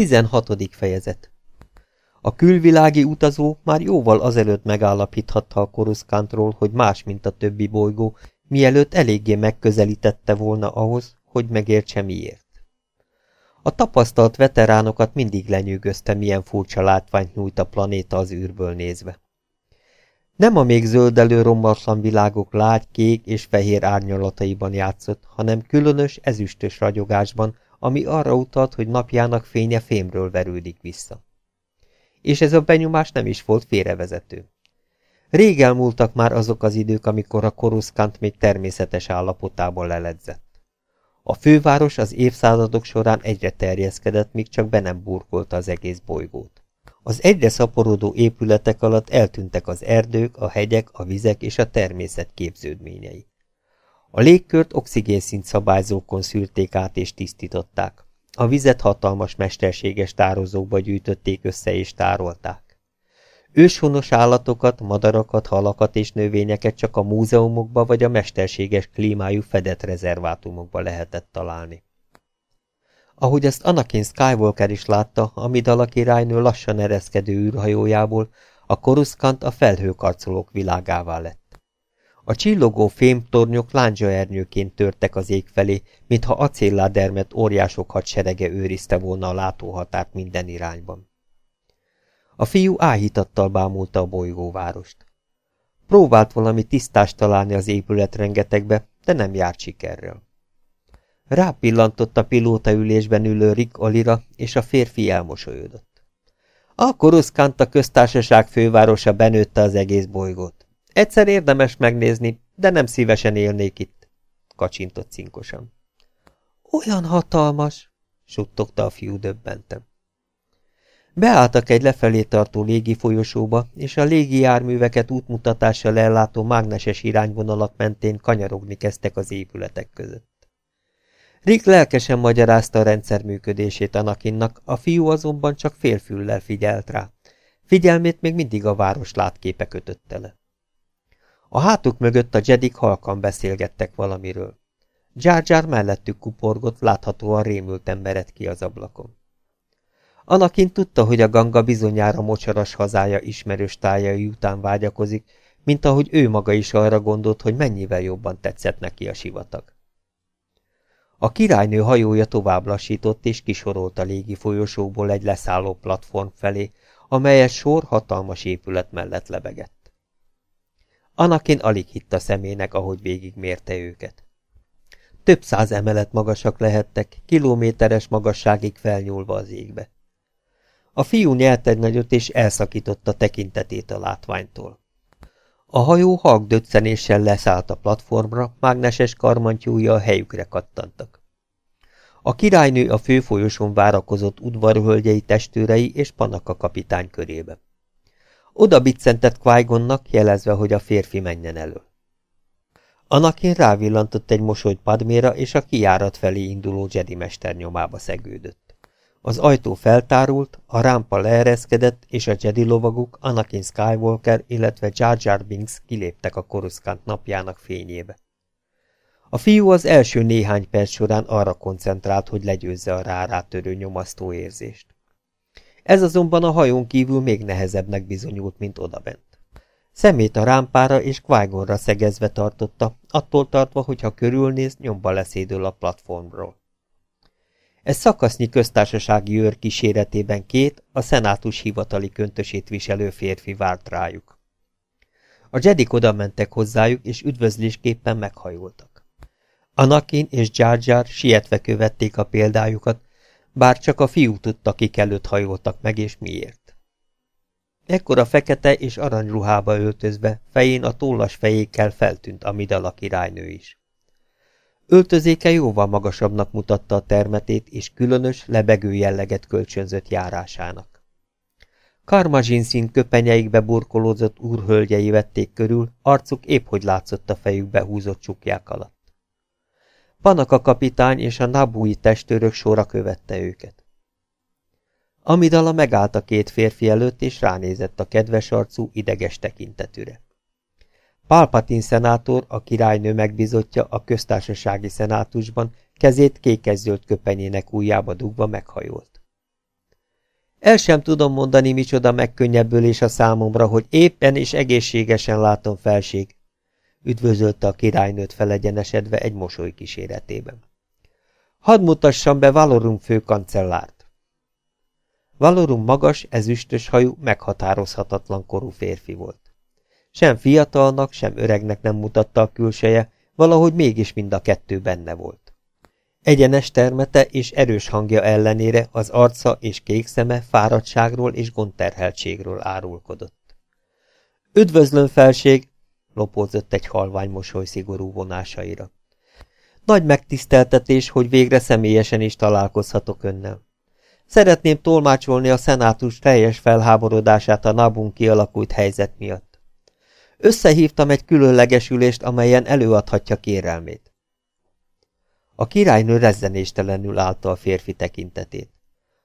16. fejezet A külvilági utazó már jóval azelőtt megállapíthatta a koruszkántról, hogy más, mint a többi bolygó, mielőtt eléggé megközelítette volna ahhoz, hogy megértse miért. A tapasztalt veteránokat mindig lenyűgözte, milyen furcsa látványt nyújt a planéta az űrből nézve. Nem a még zöldelő rombatlan világok lágy, kék és fehér árnyalataiban játszott, hanem különös, ezüstös ragyogásban, ami arra utalt, hogy napjának fénye fémről verődik vissza. És ez a benyomás nem is volt félrevezető. Rég elmúltak már azok az idők, amikor a koruszkánt még természetes állapotában leledzett. A főváros az évszázadok során egyre terjeszkedett, míg csak be nem burkolta az egész bolygót. Az egyre szaporodó épületek alatt eltűntek az erdők, a hegyek, a vizek és a természet képződményei. A légkört oxigénszint szabályzókon szűrték át és tisztították. A vizet hatalmas mesterséges tározókba gyűjtötték össze és tárolták. Őshonos állatokat, madarakat, halakat és növényeket csak a múzeumokba vagy a mesterséges klímájú fedett rezervátumokba lehetett találni. Ahogy ezt Anakin Skywalker is látta, Amidala királynő lassan ereszkedő űrhajójából, a koruszkant a felhőkarcolók világává lett. A csillogó fémtornyok lándzsaernyőként törtek az ég felé, mintha acélládermet óriások hadserege őrizte volna a látóhatárt minden irányban. A fiú áhítattal bámulta a bolygóvárost. Próbált valami tisztást találni az épület rengetegbe, de nem járt sikerrel. Rápillantott a pilótaülésben ülő Rick Olira, és a férfi elmosolyodott. A Koruszkant a köztársaság fővárosa benőtte az egész bolygót. Egyszer érdemes megnézni, de nem szívesen élnék itt, kacsintott cinkosan. Olyan hatalmas, suttogta a fiú döbbentem. Beálltak egy lefelé tartó légi folyosóba, és a légi járműveket útmutatással ellátó mágneses irányvonalak mentén kanyarogni kezdtek az épületek között. Rick lelkesen magyarázta a rendszer működését Anakinnak, a fiú azonban csak félfüllel figyelt rá. Figyelmét még mindig a város látképe kötötte le. A hátuk mögött a Jedik halkan beszélgettek valamiről. Jar Jar mellettük kuporgott, láthatóan rémült emberet ki az ablakon. Anakin tudta, hogy a ganga bizonyára mocsaras hazája ismerős tájai után vágyakozik, mint ahogy ő maga is arra gondolt, hogy mennyivel jobban tetszett neki a sivatag. A királynő hajója tovább lassított és kisorolt a légi folyosóból egy leszálló platform felé, amelyet sor hatalmas épület mellett lebegett. Anakin alig hitt a szemének, ahogy végigmérte őket. Több száz emelet magasak lehettek, kilométeres magasságig felnyúlva az égbe. A fiú nyelt egy nagyot, és elszakította tekintetét a látványtól. A hajó halk döccenéssel leszállt a platformra, mágneses karmantyúja a helyükre kattantak. A királynő a főfolyoson várakozott udvarhölgyei testőrei és Panaka kapitány körébe. Oda biccentett qui jelezve, hogy a férfi menjen elő. Anakin rávillantott egy mosolyt Padméra, és a kijárat felé induló Jedi mester nyomába szegődött. Az ajtó feltárult, a rámpa leereszkedett, és a Jedi lovaguk, Anakin Skywalker, illetve Jar Jar Binks kiléptek a Coruscant napjának fényébe. A fiú az első néhány perc során arra koncentrált, hogy legyőzze a rárátörő nyomasztó érzést. Ez azonban a hajón kívül még nehezebbnek bizonyult, mint odabent. Szemét a rámpára és qui szegezve tartotta, attól tartva, hogy ha körülnéz, nyomba leszédül a platformról. Ez szakasznyi köztársasági őr kíséretében két, a szenátus hivatali köntösét viselő férfi várt rájuk. A jedik oda mentek hozzájuk, és üdvözlésképpen meghajoltak. Anakin és Jar Jar sietve követték a példájukat, bár csak a fiú tudta, kik előtt hajoltak meg, és miért. Ekkor a fekete és aranyruhába öltözve, fején a tollas fejékkel feltűnt Amidala királynő is. Öltözéke jóval magasabbnak mutatta a termetét, és különös, lebegő jelleget kölcsönzött járásának. Karmazsin szín köpenyeikbe burkolózott úrhölgyei vették körül, arcuk épp hogy látszott a fejükbe húzott csukják alatt. Panaka kapitány és a nabúi testőrök sora követte őket. Amidala megállt a két férfi előtt, és ránézett a kedves arcú, ideges tekintetűre. Palpatin szenátor, a királynő megbizotja a köztársasági szenátusban, kezét kékes-zöld köpenyének ujjába dugva meghajolt. El sem tudom mondani, micsoda megkönnyebbülés a számomra, hogy éppen és egészségesen látom felség, üdvözölte a királynőt felegyenesedve egy mosoly kíséretében. Hadd mutassam be Valorum főkancellárt. Valorum magas, ezüstös hajú, meghatározhatatlan korú férfi volt. Sem fiatalnak, sem öregnek nem mutatta a külseje, valahogy mégis mind a kettő benne volt. Egyenes termete és erős hangja ellenére az arca és kék szeme fáradtságról és gondterheltségről árulkodott. Üdvözlöm, felség! Lopózott egy halvány mosoly szigorú vonásaira. Nagy megtiszteltetés, hogy végre személyesen is találkozhatok önnel. Szeretném tolmácsolni a szenátus teljes felháborodását a Nabun kialakult helyzet miatt. Összehívtam egy különleges ülést, amelyen előadhatja kérelmét. A királynő rezzenéstelenül állta a férfi tekintetét.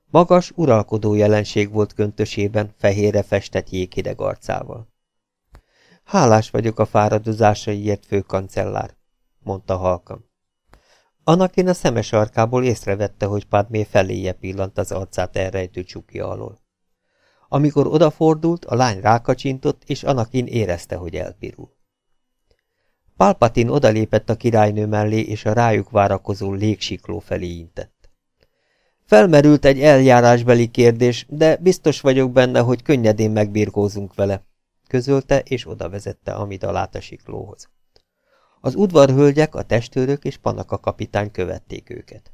Magas, uralkodó jelenség volt köntösében, fehérre festett jéghideg arcával. Hálás vagyok a fáradozásaiért, főkancellár, mondta halkan. Anakin a szemes arkából észrevette, hogy Padmé feléje pillant az arcát elrejtő csukja alól. Amikor odafordult, a lány rákacsintott, és Anakin érezte, hogy elpirul. Palpatin odalépett a királynő mellé, és a rájuk várakozó légsikló felé intett. Felmerült egy eljárásbeli kérdés, de biztos vagyok benne, hogy könnyedén megbirkózunk vele, közölte, és oda vezette Amidalát a siklóhoz. Az udvarhölgyek, a testőrök és Panaka kapitány követték őket.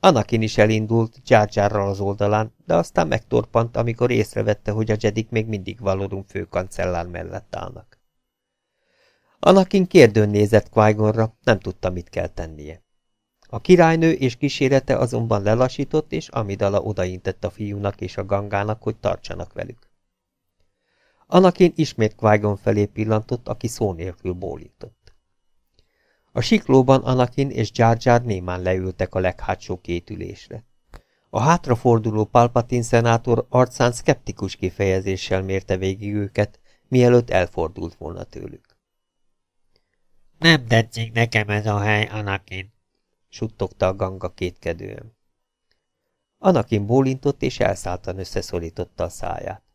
Anakin is elindult Dzsárdzsárral az oldalán, de aztán megtorpant, amikor észrevette, hogy a Jedik még mindig Valorum főkancellár mellett állnak. Anakin kérdőn nézett qui nem tudta, mit kell tennie. A királynő és kísérete azonban lelassított, és Amidala odaintett a fiúnak és a gangának, hogy tartsanak velük. Anakin ismét qui felé pillantott, aki szó nélkül bólított. A siklóban Anakin és Jar Jar némán leültek a leghátsó két ülésre. A hátraforduló Palpatine szenátor arcán szkeptikus kifejezéssel mérte végig őket, mielőtt elfordult volna tőlük. Nem tetszik nekem ez a hely, Anakin, suttogta a ganga kétkedően. Anakin bólintott és elszálltan összeszorította a száját.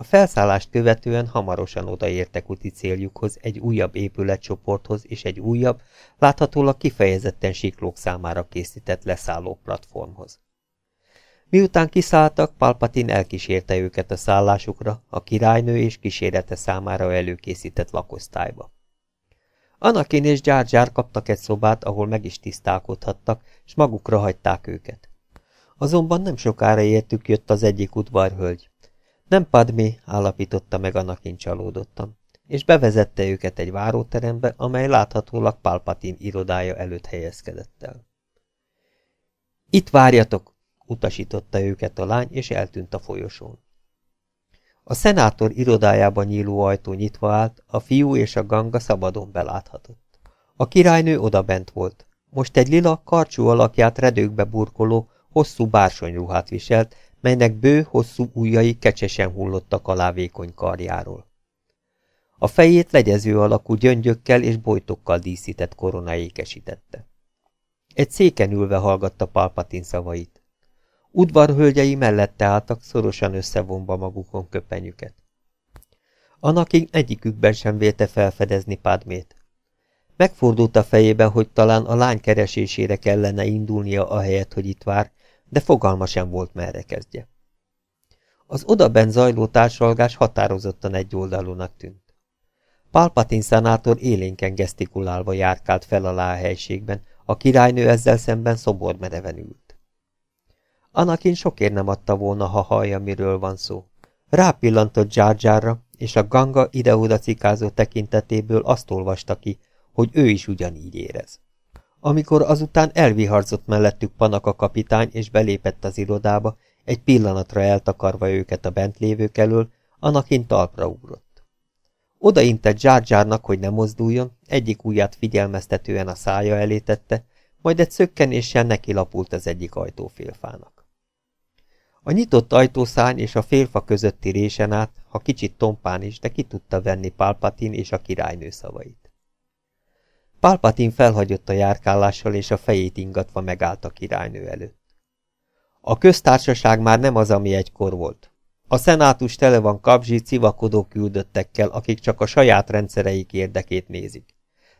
A felszállást követően hamarosan odaértek úti céljukhoz egy újabb épületcsoporthoz és egy újabb, láthatólag kifejezetten siklók számára készített leszálló platformhoz. Miután kiszálltak, Palpatin elkísérte őket a szállásukra, a királynő és kísérete számára előkészített lakosztályba. Anakin és Jar Jar kaptak egy szobát, ahol meg is tisztálkodhattak, és magukra hagyták őket. Azonban nem sokára értük jött az egyik udvarhölgy. Nem Padmé, állapította meg Anakin csalódottan, és bevezette őket egy váróterembe, amely láthatólag Palpatin irodája előtt helyezkedett el. Itt várjatok, utasította őket a lány, és eltűnt a folyosón. A szenátor irodájában nyíló ajtó nyitva állt, a fiú és a ganga szabadon beláthatott. A királynő odabent volt. Most egy lila, karcsú alakját redőkbe burkoló, hosszú bársonyruhát viselt, melynek bő, hosszú ujjai kecsesen hullottak alá vékony karjáról. A fejét legyező alakú gyöngyökkel és bojtokkal díszített korona ékesítette. Egy széken ülve hallgatta Palpatin szavait. Udvarhölgyei mellette álltak, szorosan összevonva magukon köpenyüket. Anakin egyikükben sem vélte felfedezni Padmét. Megfordult a fejébe, hogy talán a lány keresésére kellene indulnia ahelyett, hogy itt vár, de fogalma sem volt merre kezdje. Az odaben zajló társalgás határozottan egyoldalúnak tűnt. Palpatin szenátor élénken gesztikulálva járkált fel alá a helységben, a királynő ezzel szemben szobormereven ült. Anakin sokért nem adta volna, ha hallja, miről van szó. Rápillantott Jar és a ganga ide-oda cikázó tekintetéből azt olvasta ki, hogy ő is ugyanígy érez. Amikor azután elviharzott mellettük Panaka kapitány és belépett az irodába, egy pillanatra eltakarva őket a bent lévők elől, Anakin talpra ugrott. Odaintett Zsárgyárnak, hogy ne mozduljon, egyik ujját figyelmeztetően a szája elé tette, majd egy szökkenéssel neki lapult az egyik ajtófélfának. A nyitott ajtószány és a félfa közötti résen át, ha kicsit tompán is, de ki tudta venni Palpatin és a királynő szavait. Palpatin felhagyott a járkálással, és a fejét ingatva megállt a királynő előtt. A köztársaság már nem az, ami egykor volt. A szenátus tele van kapzsi, civakodó küldöttekkel, akik csak a saját rendszereik érdekét nézik.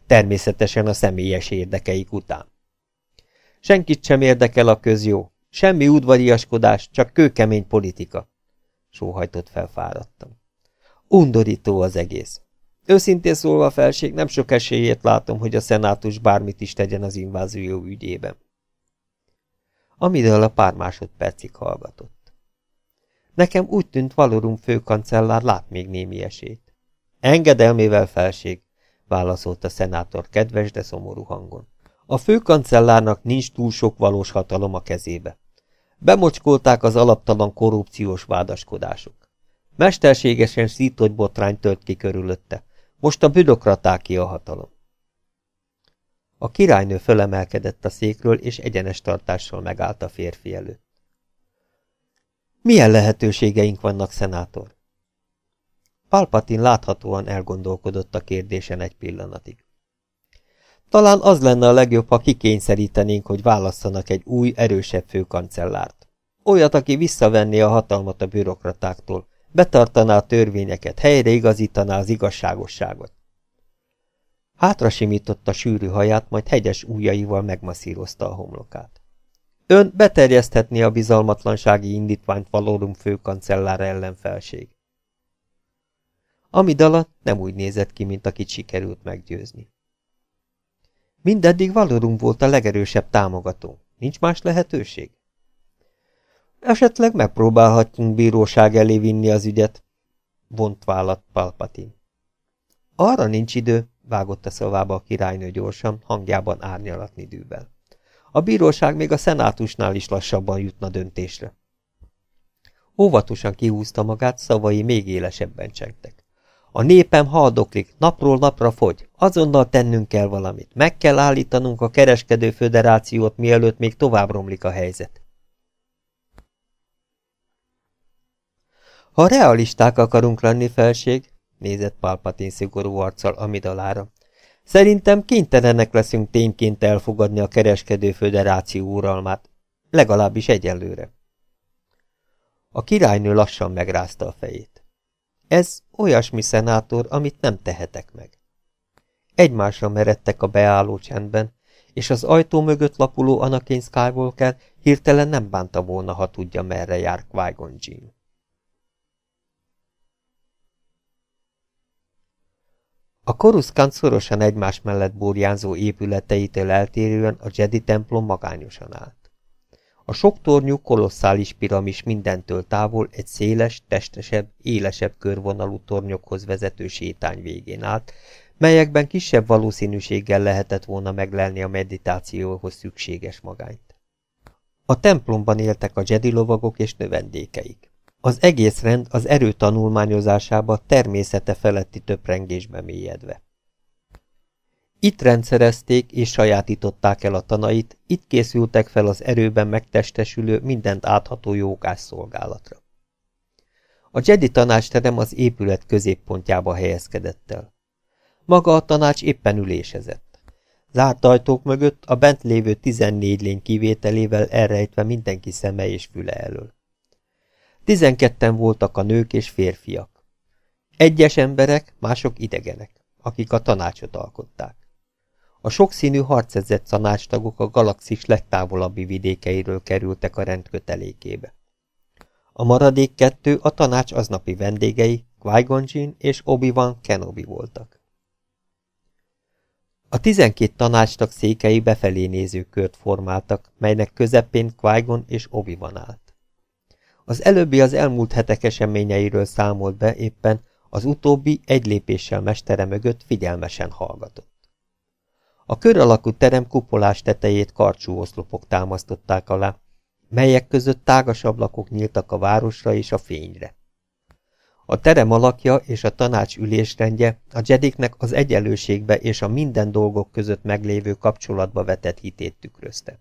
Természetesen a személyes érdekeik után. Senkit sem érdekel a közjó, semmi udvariaskodás, csak kőkemény politika. Sóhajtott felfáradtam. Undorító az egész. Őszintén szólva, felség, nem sok esélyét látom, hogy a szenátus bármit is tegyen az invázió ügyében. Amiről a pár másodpercig hallgatott. Nekem úgy tűnt Valorum főkancellár lát még némi esélyt. Engedelmével felség, válaszolt a szenátor kedves, de szomorú hangon. A főkancellárnak nincs túl sok valós hatalom a kezébe. Bemocskolták az alaptalan korrupciós vádaskodások. Mesterségesen szított botrány tört ki körülötte. Most a bürokratáki a hatalom. A királynő fölemelkedett a székről, és egyenes tartással megállt a férfi előtt. Milyen lehetőségeink vannak, szenátor? Palpatin láthatóan elgondolkodott a kérdésen egy pillanatig. Talán az lenne a legjobb, ha kikényszerítenénk, hogy válasszanak egy új, erősebb főkancellárt. Olyat, aki visszavenné a hatalmat a bürokratáktól, betartaná a törvényeket, helyreigazítaná az igazságosságot. Hátra simította sűrű haját, majd hegyes ujjaival megmasszírozta a homlokát. Ön beterjeszthetné a bizalmatlansági indítványt Valorum főkancellár ellenfelség. Amidala nem úgy nézett ki, mint akit sikerült meggyőzni. Mindeddig Valorum volt a legerősebb támogató. Nincs más lehetőség? Esetleg megpróbálhatjunk bíróság elé vinni az ügyet, vont vállat Palpatin. Arra nincs idő, vágott a szavába a királynő gyorsan, hangjában árnyalatni dűvel. A bíróság még a szenátusnál is lassabban jutna döntésre. Óvatosan kihúzta magát, szavai még élesebben csengtek. A népem haldoklik, napról napra fogy, azonnal tennünk kell valamit, meg kell állítanunk a kereskedő föderációt, mielőtt még tovább romlik a helyzet. Ha realisták akarunk lenni, felség, nézett Palpatin szigorú arccal Amidalára, szerintem kénytelenek leszünk tényként elfogadni a kereskedő föderáció uralmát, legalábbis egyelőre. A királynő lassan megrázta a fejét. Ez olyasmi szenátor, amit nem tehetek meg. Egymásra meredtek a beálló csendben, és az ajtó mögött lapuló Anakin Skywalker hirtelen nem bánta volna, ha tudja, merre jár Qui-Gon A koruszkant szorosan egymás mellett burjánzó épületeitől eltérően a Jedi templom magányosan állt. A sok tornyú kolosszális piramis mindentől távol egy széles, testesebb, élesebb körvonalú tornyokhoz vezető sétány végén állt, melyekben kisebb valószínűséggel lehetett volna meglelni a meditációhoz szükséges magányt. A templomban éltek a Jedi lovagok és növendékeik. Az egész rend az erő tanulmányozásába természete feletti töprengésbe mélyedve. Itt rendszerezték és sajátították el a tanait, itt készültek fel az erőben megtestesülő, mindent átható jókás szolgálatra. A Jedi tanácsterem az épület középpontjába helyezkedett el. Maga a tanács éppen ülésezett. Zárt ajtók mögött a bent lévő tizennégy lény kivételével elrejtve mindenki szeme és füle elől. Tizenketten voltak a nők és férfiak. Egyes emberek, mások idegenek, akik a tanácsot alkották. A sokszínű harcezett tanácstagok a galaxis legtávolabbi vidékeiről kerültek a rendkötelékébe. A maradék kettő a tanács aznapi vendégei, qui és Obi-Wan Kenobi voltak. A tizenkét tanácstag székei befelé néző kört formáltak, melynek közepén qui és Obi-Wan állt. Az előbbi az elmúlt hetek eseményeiről számolt be éppen, az utóbbi egy lépéssel mestere mögött figyelmesen hallgatott. A kör alakú terem kupolás tetejét karcsú oszlopok támasztották alá, melyek között tágas ablakok nyíltak a városra és a fényre. A terem alakja és a tanács ülésrendje a jediknek az egyenlőségbe és a minden dolgok között meglévő kapcsolatba vetett hitét tükrözte.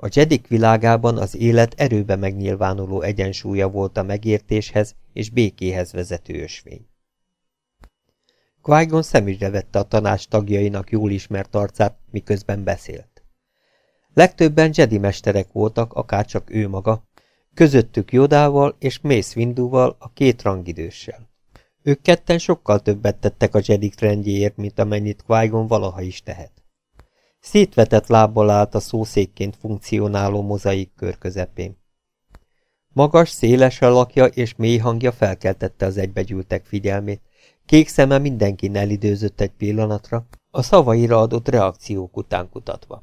A jedik világában az élet erőbe megnyilvánuló egyensúlya volt a megértéshez és békéhez vezető ösvény. Qui-Gon szemügyre vette a tanács tagjainak jól ismert arcát, miközben beszélt. Legtöbben Jedi mesterek voltak, akárcsak ő maga, közöttük Jodával és Mace Winduval, a két rangidőssel. Ők ketten sokkal többet tettek a Jedi rendjéért, mint amennyit qui valaha is tehet. Szétvetett lábbal állt a szószékként funkcionáló mozaik kör közepén. Magas, széles alakja és mély hangja felkeltette az egybegyűltek figyelmét, kék szeme mindenkin elidőzött egy pillanatra, a szavaira adott reakciók után kutatva.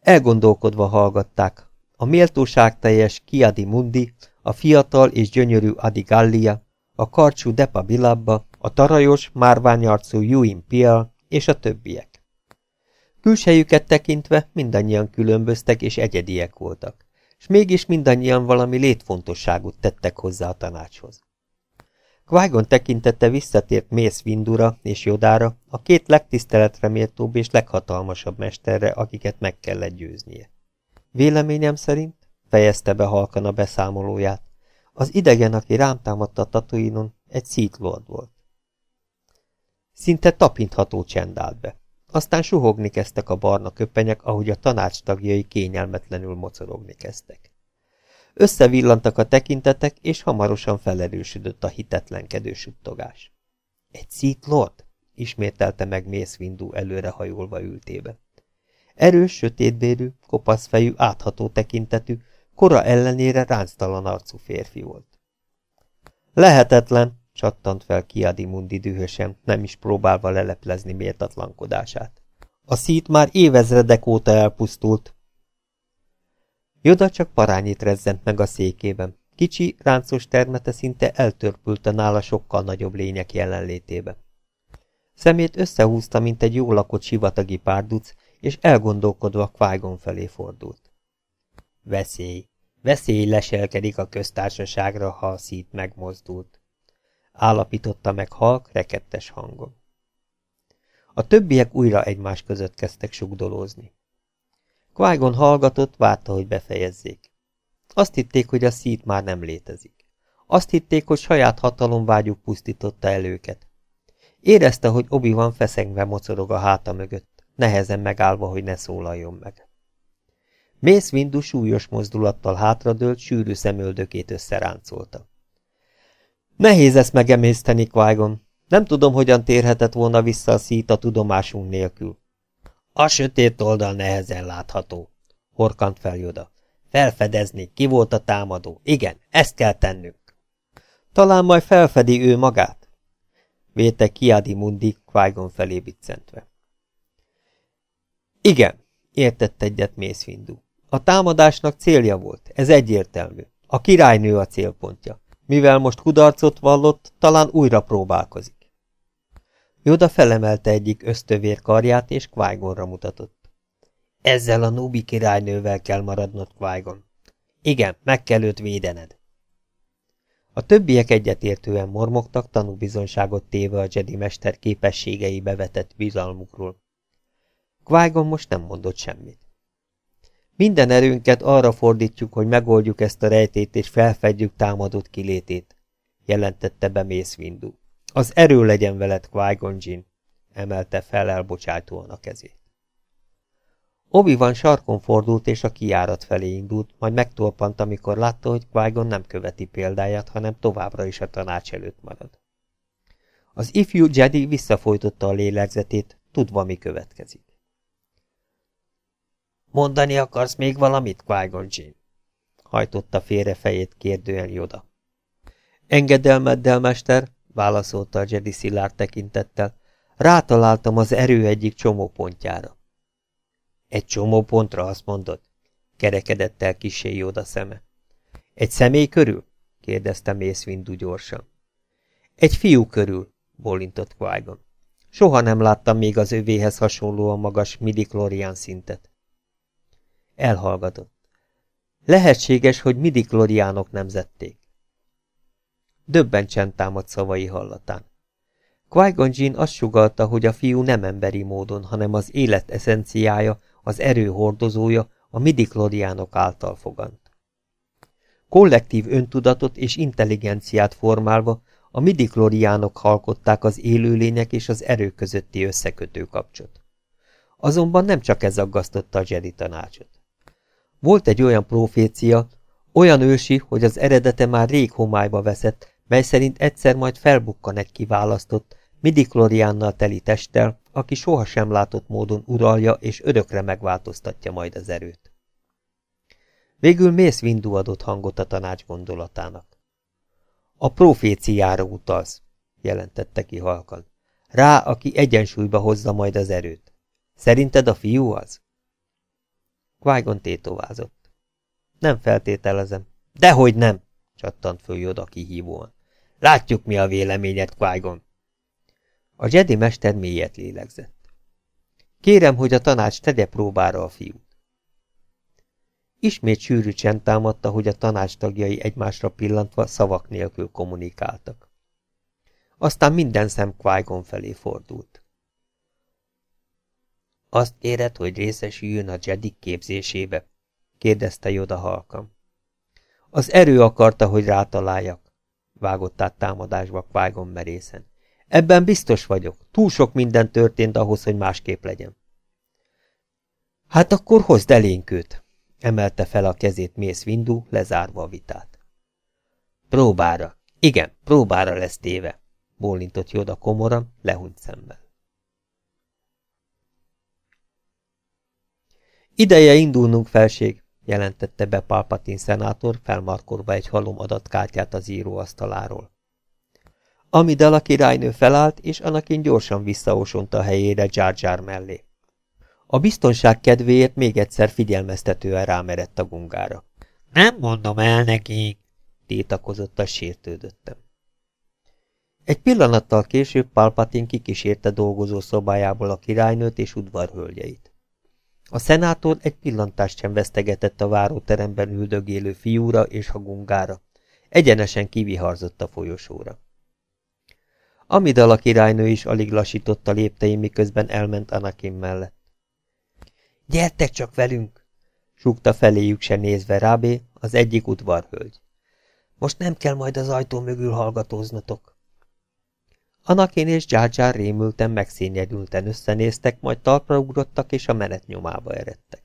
Elgondolkodva hallgatták, a méltóságteljes Kiadi Mundi, a fiatal és gyönyörű Adi Gallia, a karcsú Depa Bilabba, a tarajos, márványarcú Yuin Pia és a többiek. Külsejüket tekintve mindannyian különböztek és egyediek voltak, és mégis mindannyian valami létfontosságot tettek hozzá a tanácshoz. qui tekintette visszatért Mész Vindura és Jodára, a két legtiszteletre méltóbb és leghatalmasabb mesterre, akiket meg kellett győznie. Véleményem szerint, fejezte be halkan a beszámolóját, az idegen, aki rám támadta a tatuinon, egy szítlord volt. Szinte tapintható csend állt be. Aztán suhogni kezdtek a barna köpenyek, ahogy a tanács tagjai kényelmetlenül mocorogni kezdtek. Összevillantak a tekintetek, és hamarosan felerősödött a hitetlenkedő suttogás. Egy szítlord? ismételte meg Mész Windu előrehajolva ültébe. Erős, sötétbérű, kopaszfejű, átható tekintetű, kora ellenére ránctalan arcú férfi volt. Lehetetlen, csattant fel Kiadi Mundi dühösen, nem is próbálva leleplezni méltatlankodását. A szít már évezredek óta elpusztult. Joda csak parányit rezzent meg a székében. Kicsi, ráncos termete szinte eltörpült a nála sokkal nagyobb lények jelenlétébe. Szemét összehúzta, mint egy jól lakott sivatagi párduc, és elgondolkodva Kvájgon felé fordult. Veszély. Veszély leselkedik a köztársaságra, ha a szít megmozdult. Állapította meg halk, rekettes hangon. A többiek újra egymás között kezdtek sugdolózni. Kvájgon hallgatott, várta, hogy befejezzék. Azt hitték, hogy a szít már nem létezik. Azt hitték, hogy saját hatalomvágyuk pusztította el őket. Érezte, hogy obi van feszengve mocorog a háta mögött, nehezen megállva, hogy ne szólaljon meg. Mész Windu súlyos mozdulattal hátradőlt, sűrű szemöldökét összeráncolta. Nehéz ezt megemészteni, qui Nem tudom, hogyan térhetett volna vissza a szít a tudomásunk nélkül. A sötét oldal nehezen látható, horkant fel Joda. Felfedezni, ki volt a támadó. Igen, ezt kell tennünk. Talán majd felfedi ő magát? Véte Kiadi Mundi qui felé biccentve. Igen, értett egyet Mész Windu. A támadásnak célja volt, ez egyértelmű. A királynő a célpontja. Mivel most kudarcot vallott, talán újra próbálkozik. Joda felemelte egyik ösztövér karját, és qui mutatott. Ezzel a Nubi királynővel kell maradnod, qui -Gon. Igen, meg kell őt védened. A többiek egyetértően mormogtak tanúbizonságot téve a Jedi mester képességeibe vetett bizalmukról. qui most nem mondott semmit. Minden erőnket arra fordítjuk, hogy megoldjuk ezt a rejtét és felfedjük támadott kilétét, jelentette be Mace Windu. Az erő legyen veled, Jinn, emelte fel elbocsátóan a kezét. obi van sarkon fordult és a kiárat felé indult, majd megtorpant, amikor látta, hogy qui nem követi példáját, hanem továbbra is a tanács előtt marad. Az ifjú Jedi visszafolytotta a lélegzetét, tudva mi következik. Mondani akarsz még valamit, Qui-Gon? Hajtotta félre fejét kérdően Joda. Engedelmeddel, mester, válaszolta a Jedi szilárd tekintettel. Rátaláltam az erő egyik csomópontjára. Egy csomópontra azt mondod? Kerekedett el kisé Joda szeme. Egy személy körül? kérdezte Mace Windu gyorsan. Egy fiú körül, bólintott qui. Soha nem láttam még az övéhez hasonlóan magas midi szintet. Elhallgatott. Lehetséges, hogy midikloriánok nemzették. Döbben csend támad szavai hallatán. qui azt sugalta, hogy a fiú nem emberi módon, hanem az élet eszenciája, az erő hordozója, a midikloriánok által fogant. Kollektív öntudatot és intelligenciát formálva a midikloriánok halkották az élőlények és az erő közötti összekötő kapcsot. Azonban nem csak ez aggasztotta a Jedi tanácsot. Volt egy olyan profécia, olyan ősi, hogy az eredete már rég homályba veszett, mely szerint egyszer majd felbukkan egy kiválasztott, midikloriánnal teli testtel, aki sohasem látott módon uralja és örökre megváltoztatja majd az erőt. Végül mész Windu adott hangot a tanács gondolatának. A proféciára utalsz, jelentette ki halkan. Rá, aki egyensúlyba hozza majd az erőt. Szerinted a fiú az? Qui tétovázott. Nem feltételezem. Dehogy nem, csattant föl Joda kihívóan. Látjuk, mi a véleményed, qui. A Jedi mester mélyet lélegzett. Kérem, hogy a tanács tegye próbára a fiút. Ismét sűrű csend támadta, hogy a tanács tagjai egymásra pillantva szavak nélkül kommunikáltak. Aztán minden szem qui felé fordult. Azt kéred, hogy részesüljön a Jedi képzésébe? kérdezte Joda halkam. Az erő akarta, hogy rátaláljak, vágott át támadásba qui merészen. Ebben biztos vagyok, túl sok minden történt ahhoz, hogy másképp legyen. Hát akkor hozd elénk őt, emelte fel a kezét Mész Windu, lezárva a vitát. Próbára, igen, próbára lesz téve, bólintott Joda komoran, lehunyt szemmel. Ideje indulnunk, felség, jelentette be Palpatin szenátor, felmarkorva egy halom adatkártyát az íróasztaláról. Amidala királynő felállt, és Anakin gyorsan visszaosont a helyére Jar Jar mellé. A biztonság kedvéért még egyszer figyelmeztetően rámerett a gungára. Nem mondom el neki, tétakozott a sértődöttem. Egy pillanattal később Palpatine kikísérte dolgozó szobájából a királynőt és udvarhölgyeit. A szenátor egy pillantást sem vesztegetett a váróteremben üldögélő fiúra és a gungára. Egyenesen kiviharzott a folyosóra. Amidala királynő is alig lassította léptein, miközben elment Anakin mellett. Gyertek csak velünk! súgta feléjük se nézve rábé az egyik udvarhölgy. Most nem kell majd az ajtó mögül hallgatóznatok. Anakin és Jar rémülten megszényedülten összenéztek, majd talpra ugrottak és a menet nyomába eredtek.